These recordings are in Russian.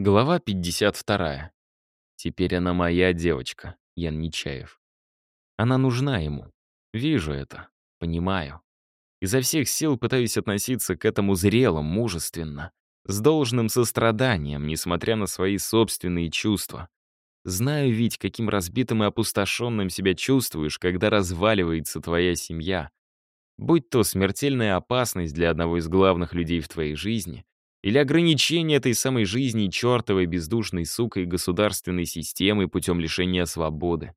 Глава 52. Теперь она моя девочка, Ян Нечаев. Она нужна ему. Вижу это. Понимаю. Изо всех сил пытаюсь относиться к этому зрело, мужественно, с должным состраданием, несмотря на свои собственные чувства. Знаю ведь, каким разбитым и опустошенным себя чувствуешь, когда разваливается твоя семья. Будь то смертельная опасность для одного из главных людей в твоей жизни, или ограничение этой самой жизни чертовой бездушной сукой государственной системы путем лишения свободы.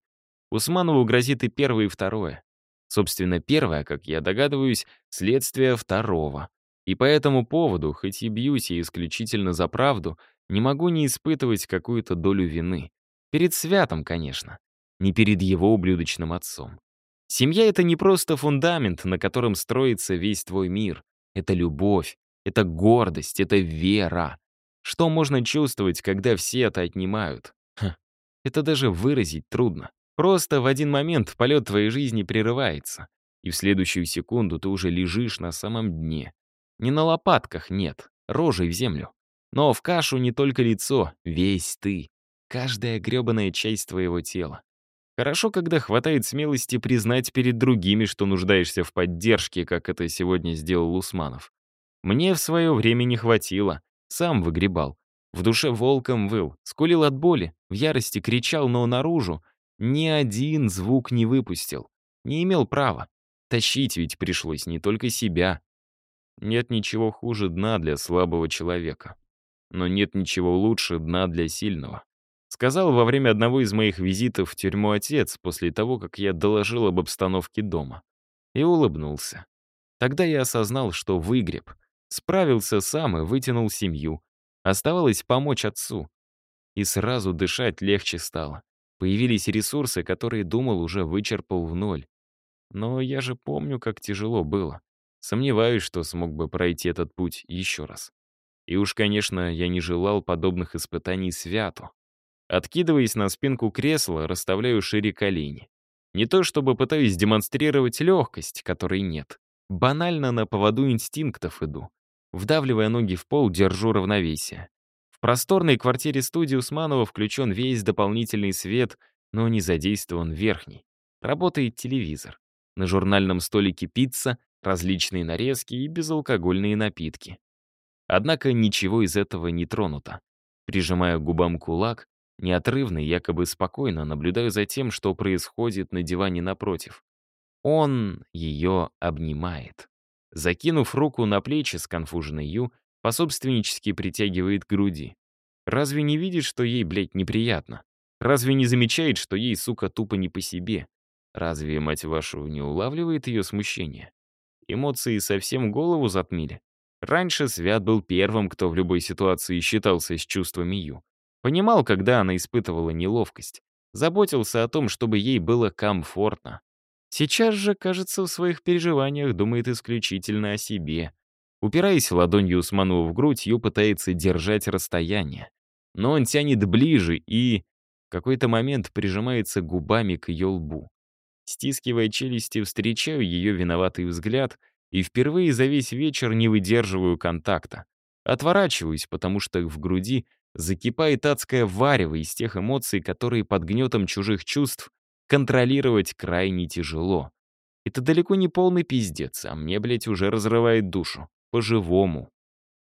Усманову грозит и первое, и второе. Собственно, первое, как я догадываюсь, следствие второго. И по этому поводу, хоть и бьюсь я исключительно за правду, не могу не испытывать какую-то долю вины. Перед святом, конечно. Не перед его ублюдочным отцом. Семья — это не просто фундамент, на котором строится весь твой мир. Это любовь, это гордость, это вера. Что можно чувствовать, когда все это отнимают? Ха, это даже выразить трудно. Просто в один момент полет твоей жизни прерывается, и в следующую секунду ты уже лежишь на самом дне. Не на лопатках, нет, рожей в землю. Но в кашу не только лицо, весь ты. Каждая гребаная часть твоего тела. Хорошо, когда хватает смелости признать перед другими, что нуждаешься в поддержке, как это сегодня сделал Усманов. Мне в свое время не хватило. Сам выгребал. В душе волком выл, скулил от боли, в ярости кричал, но наружу ни один звук не выпустил. Не имел права. Тащить ведь пришлось не только себя. Нет ничего хуже дна для слабого человека. Но нет ничего лучше дна для сильного. Сказал во время одного из моих визитов в тюрьму отец после того, как я доложил об обстановке дома. И улыбнулся. Тогда я осознал, что выгреб. Справился сам и вытянул семью. Оставалось помочь отцу. И сразу дышать легче стало. Появились ресурсы, которые, думал, уже вычерпал в ноль. Но я же помню, как тяжело было. Сомневаюсь, что смог бы пройти этот путь еще раз. И уж, конечно, я не желал подобных испытаний святу. Откидываясь на спинку кресла, расставляю шире колени. Не то чтобы пытаюсь демонстрировать легкость, которой нет. Банально на поводу инстинктов иду. Вдавливая ноги в пол, держу равновесие. В просторной квартире студии Усманова включен весь дополнительный свет, но не задействован верхний. Работает телевизор. На журнальном столике пицца, различные нарезки и безалкогольные напитки. Однако ничего из этого не тронуто. Прижимая к губам кулак, неотрывно, якобы спокойно наблюдаю за тем, что происходит на диване напротив. Он ее обнимает. Закинув руку на плечи сконфуженной Ю, пособственнически притягивает к груди. Разве не видит, что ей, блядь, неприятно? Разве не замечает, что ей, сука, тупо не по себе? Разве, мать вашу, не улавливает ее смущение? Эмоции совсем голову затмили. Раньше Свят был первым, кто в любой ситуации считался с чувствами Ю. Понимал, когда она испытывала неловкость. Заботился о том, чтобы ей было комфортно. Сейчас же, кажется, в своих переживаниях думает исключительно о себе. Упираясь ладонью Усманову в грудь, Ю пытается держать расстояние. Но он тянет ближе и... В какой-то момент прижимается губами к ее лбу. Стискивая челюсти, встречаю ее виноватый взгляд и впервые за весь вечер не выдерживаю контакта. Отворачиваюсь, потому что в груди закипает адское варево из тех эмоций, которые под гнетом чужих чувств контролировать крайне тяжело. Это далеко не полный пиздец, а мне, блядь, уже разрывает душу. По-живому.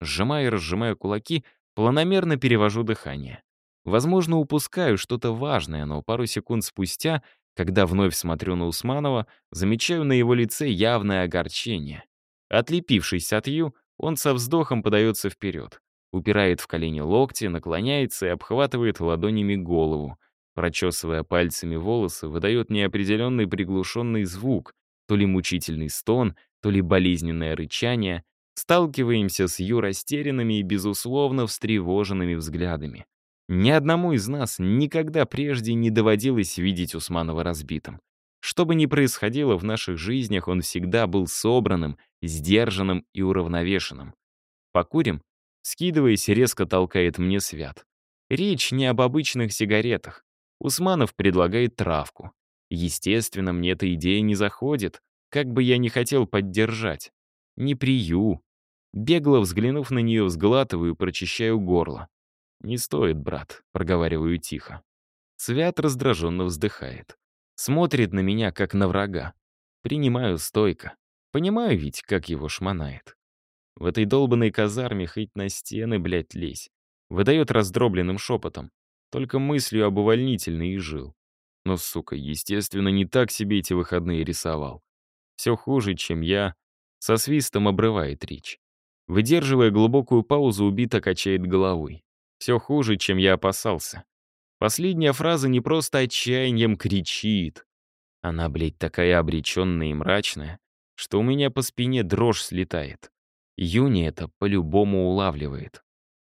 Сжимая и разжимая кулаки, планомерно перевожу дыхание. Возможно, упускаю что-то важное, но пару секунд спустя, когда вновь смотрю на Усманова, замечаю на его лице явное огорчение. Отлепившись от Ю, он со вздохом подается вперед, упирает в колени локти, наклоняется и обхватывает ладонями голову — Прочесывая пальцами волосы, выдает неопределенный приглушенный звук, то ли мучительный стон, то ли болезненное рычание. Сталкиваемся с Ю растерянными и, безусловно, встревоженными взглядами. Ни одному из нас никогда прежде не доводилось видеть Усманова разбитым. Что бы ни происходило в наших жизнях, он всегда был собранным, сдержанным и уравновешенным. «Покурим?» Скидываясь, резко толкает мне Свят. Речь не об обычных сигаретах. Усманов предлагает травку. Естественно, мне эта идея не заходит, как бы я ни хотел поддержать. Не прию. Бегло взглянув на нее, сглатываю, прочищаю горло. «Не стоит, брат», — проговариваю тихо. Свят раздраженно вздыхает. Смотрит на меня, как на врага. Принимаю стойко. Понимаю ведь, как его шмонает. В этой долбанной казарме хоть на стены, блядь, лезь. Выдает раздробленным шепотом. Только мыслью об увольнительной и жил. Но, сука, естественно, не так себе эти выходные рисовал. Все хуже, чем я. Со свистом обрывает речь. Выдерживая глубокую паузу, убито качает головой. Все хуже, чем я опасался. Последняя фраза не просто отчаянием кричит. Она, блядь, такая обреченная и мрачная, что у меня по спине дрожь слетает. Юни это по-любому улавливает.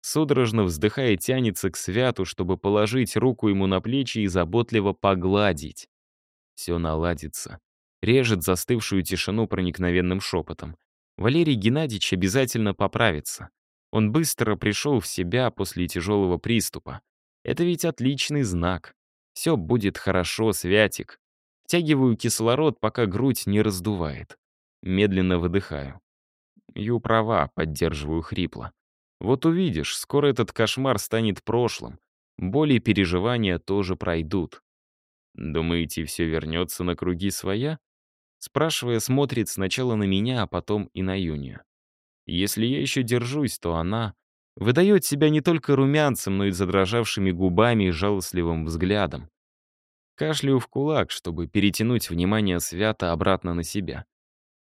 Судорожно вздыхая, тянется к святу, чтобы положить руку ему на плечи и заботливо погладить. Все наладится. Режет застывшую тишину проникновенным шепотом. Валерий Геннадьевич обязательно поправится. Он быстро пришел в себя после тяжелого приступа. Это ведь отличный знак. Все будет хорошо, Святик. Втягиваю кислород, пока грудь не раздувает. Медленно выдыхаю. Ю права, поддерживаю хрипло. Вот увидишь, скоро этот кошмар станет прошлым. Боли и переживания тоже пройдут. Думаете, все вернется на круги своя? Спрашивая, смотрит сначала на меня, а потом и на Юнию. Если я еще держусь, то она выдает себя не только румянцем, но и задрожавшими губами и жалостливым взглядом. Кашляю в кулак, чтобы перетянуть внимание свято обратно на себя.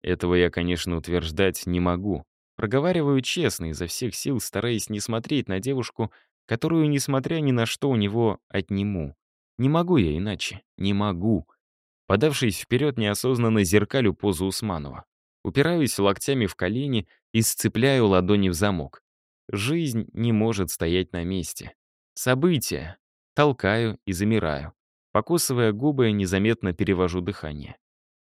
Этого я, конечно, утверждать не могу. Проговариваю честно, изо всех сил стараясь не смотреть на девушку, которую, несмотря ни на что, у него отниму. Не могу я иначе. Не могу. Подавшись вперед, неосознанно зеркалю позу Усманова. Упираюсь локтями в колени и сцепляю ладони в замок. Жизнь не может стоять на месте. События. Толкаю и замираю. Покусывая губы, незаметно перевожу дыхание.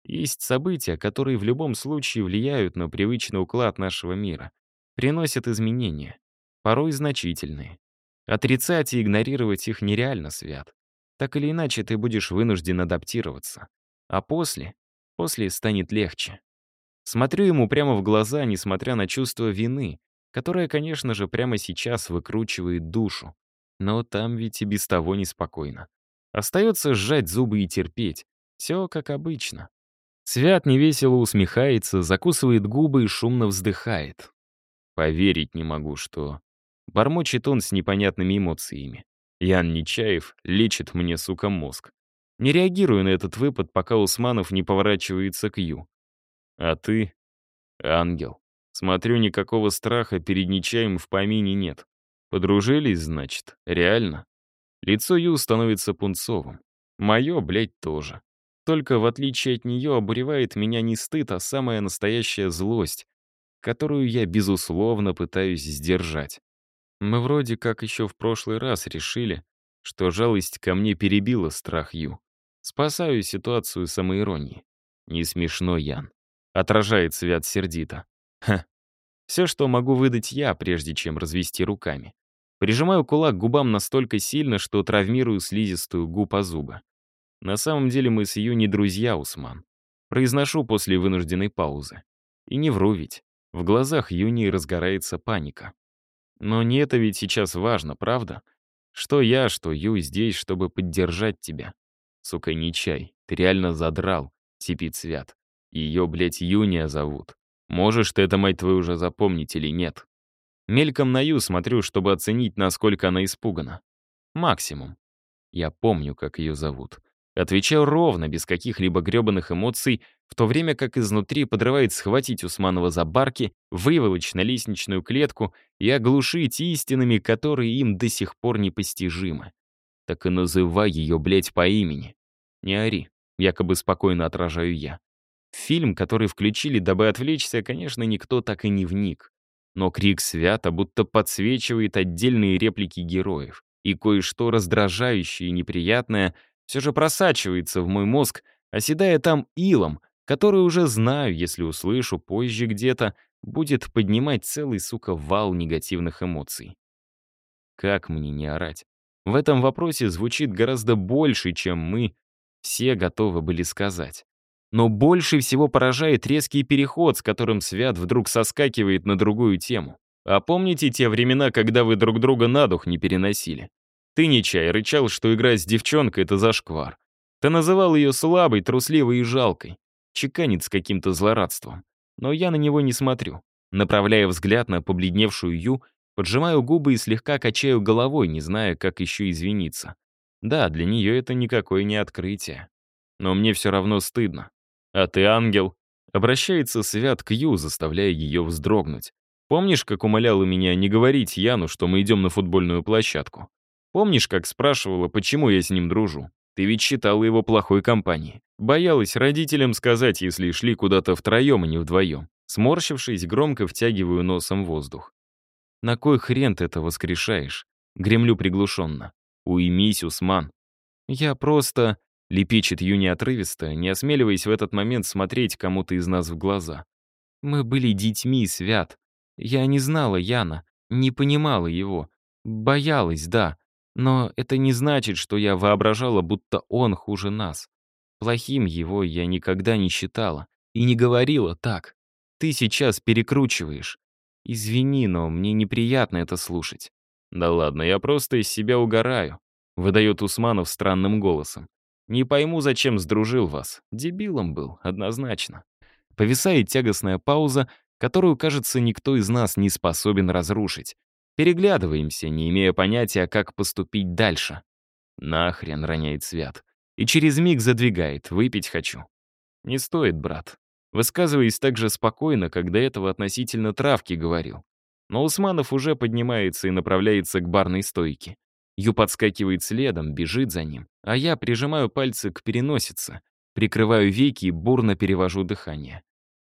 Есть события, которые в любом случае влияют на привычный уклад нашего мира, приносят изменения, порой значительные. Отрицать и игнорировать их нереально, Свят. Так или иначе, ты будешь вынужден адаптироваться. А после? После станет легче. Смотрю ему прямо в глаза, несмотря на чувство вины, которое, конечно же, прямо сейчас выкручивает душу. Но там ведь и без того неспокойно. Остается сжать зубы и терпеть. Все как обычно. Свят невесело усмехается, закусывает губы и шумно вздыхает. Поверить не могу, что... Бормочет он с непонятными эмоциями. Ян Нечаев лечит мне, сука, мозг. Не реагирую на этот выпад, пока Усманов не поворачивается к Ю. А ты — ангел. Смотрю, никакого страха перед Нечаем в помине нет. Подружились, значит? Реально? Лицо Ю становится пунцовым. Мое, блядь, тоже. Только в отличие от нее обуревает меня не стыд, а самая настоящая злость, которую я, безусловно, пытаюсь сдержать. Мы вроде как еще в прошлый раз решили, что жалость ко мне перебила страх Ю. Спасаю ситуацию самоиронии. Не смешно, Ян. Отражает Свят сердито. Ха. Все, что могу выдать я, прежде чем развести руками. Прижимаю кулак к губам настолько сильно, что травмирую слизистую губ зуба. На самом деле мы с Ю не друзья, Усман. Произношу после вынужденной паузы. И не вру ведь. В глазах Юни разгорается паника. Но не это ведь сейчас важно, правда? Что я, что Ю здесь, чтобы поддержать тебя. Сука, не чай. Ты реально задрал, типит Свят. Ее, блядь, Юния зовут. Можешь ты это, мать твою, уже запомнить или нет? Мельком на Ю смотрю, чтобы оценить, насколько она испугана. Максимум. Я помню, как ее зовут. Отвечаю ровно, без каких-либо гребаных эмоций, в то время как изнутри подрывает схватить Усманова за барки, выволочь на лестничную клетку и оглушить истинами, которые им до сих пор непостижимы. Так и называй ее, блядь, по имени. Не ори, якобы спокойно отражаю я. фильм, который включили, дабы отвлечься, конечно, никто так и не вник. Но крик свято будто подсвечивает отдельные реплики героев, и кое-что раздражающее и неприятное — все же просачивается в мой мозг, оседая там илом, который уже знаю, если услышу позже где-то, будет поднимать целый, сука, вал негативных эмоций. Как мне не орать? В этом вопросе звучит гораздо больше, чем мы все готовы были сказать. Но больше всего поражает резкий переход, с которым Свят вдруг соскакивает на другую тему. А помните те времена, когда вы друг друга на дух не переносили? Ты, Нечай, рычал, что играть с девчонкой — это зашквар. Ты называл ее слабой, трусливой и жалкой. Чеканит с каким-то злорадством. Но я на него не смотрю. Направляя взгляд на побледневшую Ю, поджимаю губы и слегка качаю головой, не зная, как еще извиниться. Да, для нее это никакое не открытие. Но мне все равно стыдно. А ты ангел. Обращается Свят к Ю, заставляя ее вздрогнуть. Помнишь, как умоляла меня не говорить Яну, что мы идем на футбольную площадку? Помнишь, как спрашивала, почему я с ним дружу? Ты ведь считала его плохой компанией. Боялась родителям сказать, если шли куда-то втроем, а не вдвоем. Сморщившись, громко втягиваю носом воздух. «На кой хрен ты это воскрешаешь?» Гремлю приглушенно. «Уймись, Усман». «Я просто...» — лепечет Юни отрывисто, не осмеливаясь в этот момент смотреть кому-то из нас в глаза. «Мы были детьми, Свят. Я не знала Яна, не понимала его. Боялась, да. Но это не значит, что я воображала, будто он хуже нас. Плохим его я никогда не считала и не говорила так. Ты сейчас перекручиваешь. Извини, но мне неприятно это слушать. Да ладно, я просто из себя угораю, выдает Усманов странным голосом. Не пойму, зачем сдружил вас. Дебилом был, однозначно. Повисает тягостная пауза, которую, кажется, никто из нас не способен разрушить. Переглядываемся, не имея понятия, как поступить дальше. Нахрен роняет Свят. И через миг задвигает, выпить хочу. Не стоит, брат. Высказываясь так же спокойно, как до этого относительно травки говорил. Но Усманов уже поднимается и направляется к барной стойке. Ю подскакивает следом, бежит за ним, а я прижимаю пальцы к переносице, прикрываю веки и бурно перевожу дыхание.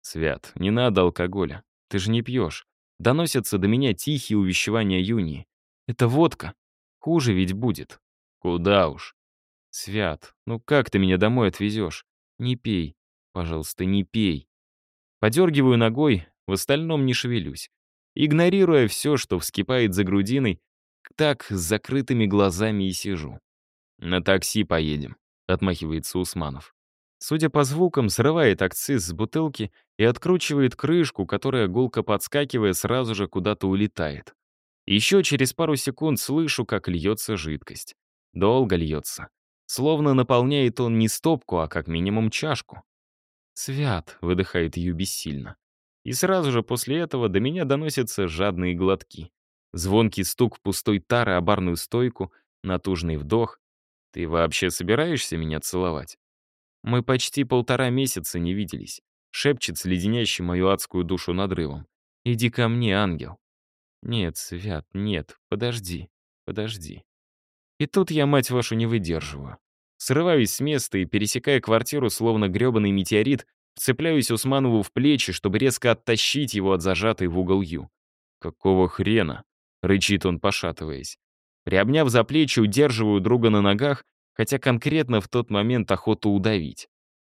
«Свят, не надо алкоголя. Ты же не пьешь». Доносятся до меня тихие увещевания Юни. «Это водка. Хуже ведь будет». «Куда уж?» «Свят, ну как ты меня домой отвезешь? Не пей. Пожалуйста, не пей». Подергиваю ногой, в остальном не шевелюсь. Игнорируя все, что вскипает за грудиной, так с закрытыми глазами и сижу. «На такси поедем», — отмахивается Усманов. Судя по звукам, срывает акциз с бутылки и откручивает крышку, которая, гулко подскакивая, сразу же куда-то улетает. Еще через пару секунд слышу, как льется жидкость. Долго льется. Словно наполняет он не стопку, а как минимум чашку. «Свят», — выдыхает Ю бессильно. И сразу же после этого до меня доносятся жадные глотки. Звонкий стук пустой тары о барную стойку, натужный вдох. «Ты вообще собираешься меня целовать?» Мы почти полтора месяца не виделись. Шепчет с леденящей мою адскую душу надрывом. «Иди ко мне, ангел». «Нет, Свят, нет, подожди, подожди». И тут я, мать вашу, не выдерживаю. Срываюсь с места и, пересекая квартиру, словно грёбаный метеорит, вцепляюсь Усманову в плечи, чтобы резко оттащить его от зажатой в угол Ю. «Какого хрена?» — рычит он, пошатываясь. Приобняв за плечи, удерживаю друга на ногах хотя конкретно в тот момент охоту удавить.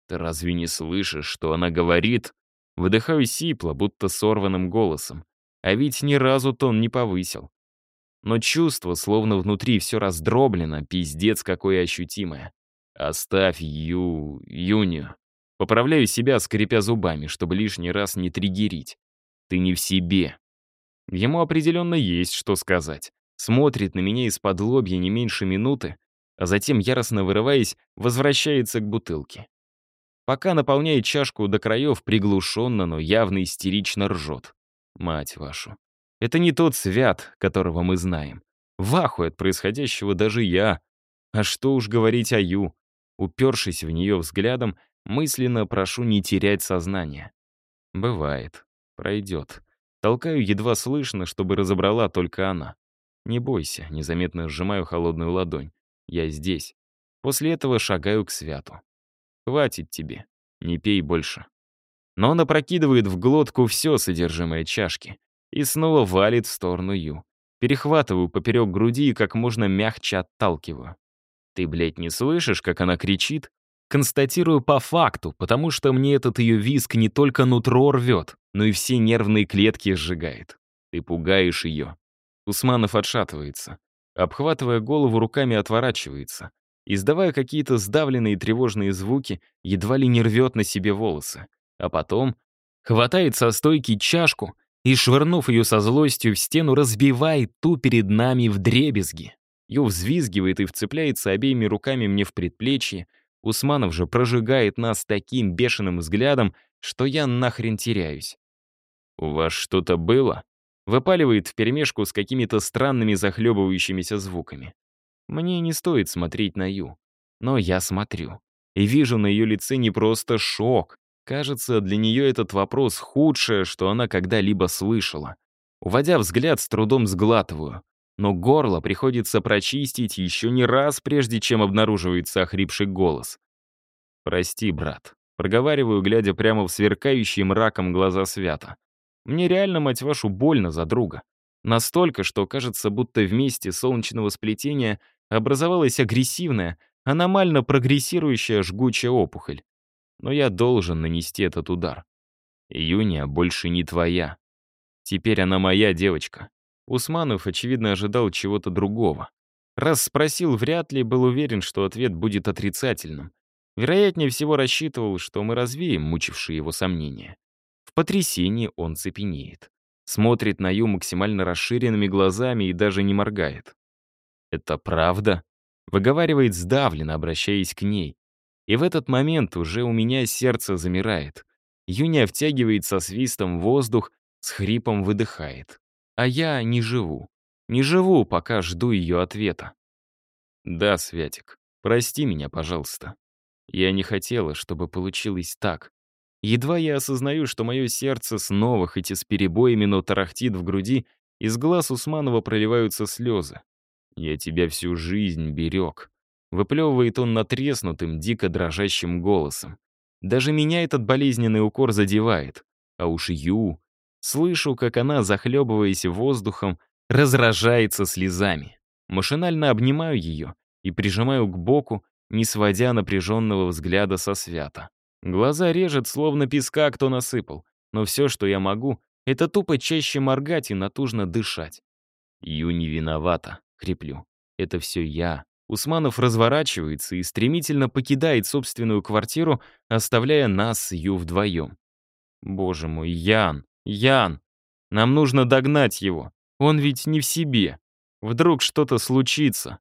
«Ты разве не слышишь, что она говорит?» Выдыхаю сипло, будто сорванным голосом. А ведь ни разу тон не повысил. Но чувство, словно внутри все раздроблено, пиздец какое ощутимое. «Оставь Ю... Юнию». Поправляю себя, скрипя зубами, чтобы лишний раз не триггерить. «Ты не в себе». Ему определенно есть что сказать. Смотрит на меня из-под лобья не меньше минуты, а затем, яростно вырываясь, возвращается к бутылке. Пока наполняет чашку до краев, приглушенно, но явно истерично ржет. Мать вашу. Это не тот свят, которого мы знаем. В от происходящего даже я. А что уж говорить о Ю. Упершись в нее взглядом, мысленно прошу не терять сознание. Бывает. Пройдет. Толкаю едва слышно, чтобы разобрала только она. Не бойся, незаметно сжимаю холодную ладонь. Я здесь. После этого шагаю к святу. Хватит тебе. Не пей больше. Но он опрокидывает в глотку все содержимое чашки и снова валит в сторону Ю. Перехватываю поперек груди и как можно мягче отталкиваю. Ты, блядь, не слышишь, как она кричит? Констатирую по факту, потому что мне этот ее виск не только нутро рвет, но и все нервные клетки сжигает. Ты пугаешь ее. Усманов отшатывается обхватывая голову руками, отворачивается, издавая какие-то сдавленные тревожные звуки, едва ли не рвет на себе волосы. А потом хватает со стойки чашку и, швырнув ее со злостью в стену, разбивает ту перед нами в дребезги. Ю взвизгивает и вцепляется обеими руками мне в предплечье. Усманов же прожигает нас таким бешеным взглядом, что я нахрен теряюсь. «У вас что-то было?» Выпаливает вперемешку с какими-то странными захлебывающимися звуками. Мне не стоит смотреть на Ю. Но я смотрю. И вижу на ее лице не просто шок. Кажется, для нее этот вопрос худшее, что она когда-либо слышала. Уводя взгляд, с трудом сглатываю. Но горло приходится прочистить еще не раз, прежде чем обнаруживается охрипший голос. «Прости, брат», — проговариваю, глядя прямо в сверкающие мраком глаза Свята. «Мне реально, мать вашу, больно за друга. Настолько, что кажется, будто вместе солнечного сплетения образовалась агрессивная, аномально прогрессирующая жгучая опухоль. Но я должен нанести этот удар. Юния больше не твоя. Теперь она моя девочка. Усманов, очевидно, ожидал чего-то другого. Раз спросил, вряд ли был уверен, что ответ будет отрицательным. Вероятнее всего рассчитывал, что мы развеем мучившие его сомнения. В потрясении он цепенеет. Смотрит на Ю максимально расширенными глазами и даже не моргает. «Это правда?» Выговаривает сдавленно, обращаясь к ней. И в этот момент уже у меня сердце замирает. Юня втягивает со свистом воздух, с хрипом выдыхает. А я не живу. Не живу, пока жду ее ответа. «Да, Святик, прости меня, пожалуйста. Я не хотела, чтобы получилось так. Едва я осознаю, что мое сердце снова, хоть и с перебоями, но тарахтит в груди, из глаз Усманова проливаются слезы. Я тебя всю жизнь берег. Выплевывает он натреснутым, дико дрожащим голосом. Даже меня этот болезненный укор задевает. А уж Ю... Слышу, как она, захлебываясь воздухом, разражается слезами. Машинально обнимаю ее и прижимаю к боку, не сводя напряженного взгляда со свята. Глаза режет, словно песка кто насыпал, но все, что я могу, это тупо чаще моргать и натужно дышать. Ю не виновата хриплю. «Это все я». Усманов разворачивается и стремительно покидает собственную квартиру, оставляя нас с Ю вдвоем. «Боже мой, Ян! Ян! Нам нужно догнать его. Он ведь не в себе. Вдруг что-то случится.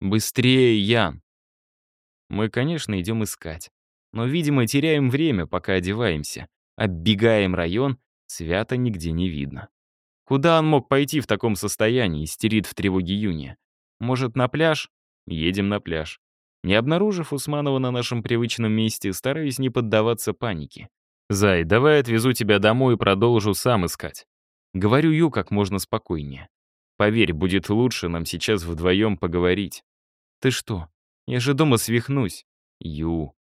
Быстрее, Ян!» Мы, конечно, идем искать. Но, видимо, теряем время, пока одеваемся. Оббегаем район, свято нигде не видно. Куда он мог пойти в таком состоянии, истерит в тревоге Юния? Может, на пляж? Едем на пляж. Не обнаружив Усманова на нашем привычном месте, стараюсь не поддаваться панике. «Зай, давай отвезу тебя домой и продолжу сам искать». Говорю Ю как можно спокойнее. Поверь, будет лучше нам сейчас вдвоем поговорить. Ты что? Я же дома свихнусь. Ю.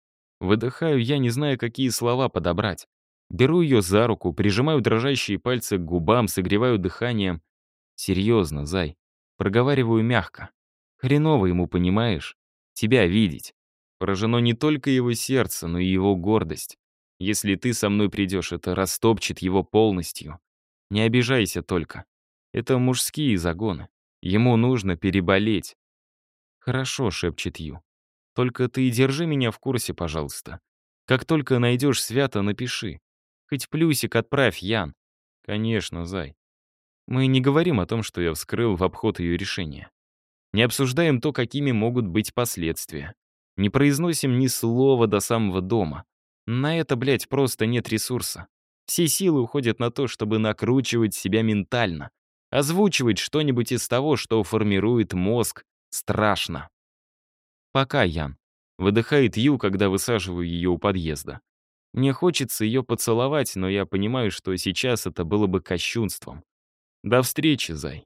Выдыхаю я, не зная, какие слова подобрать. Беру ее за руку, прижимаю дрожащие пальцы к губам, согреваю дыханием. Серьезно, зай. Проговариваю мягко. Хреново ему, понимаешь? Тебя видеть. Поражено не только его сердце, но и его гордость. Если ты со мной придешь, это растопчет его полностью. Не обижайся только. Это мужские загоны. Ему нужно переболеть. Хорошо, шепчет Ю. Только ты держи меня в курсе, пожалуйста. Как только найдешь свято, напиши. Хоть плюсик отправь, Ян. Конечно, зай. Мы не говорим о том, что я вскрыл в обход ее решения. Не обсуждаем то, какими могут быть последствия. Не произносим ни слова до самого дома. На это, блядь, просто нет ресурса. Все силы уходят на то, чтобы накручивать себя ментально. Озвучивать что-нибудь из того, что формирует мозг, страшно. Пока, Ян. Выдыхает Ю, когда высаживаю ее у подъезда. Мне хочется ее поцеловать, но я понимаю, что сейчас это было бы кощунством. До встречи, Зай.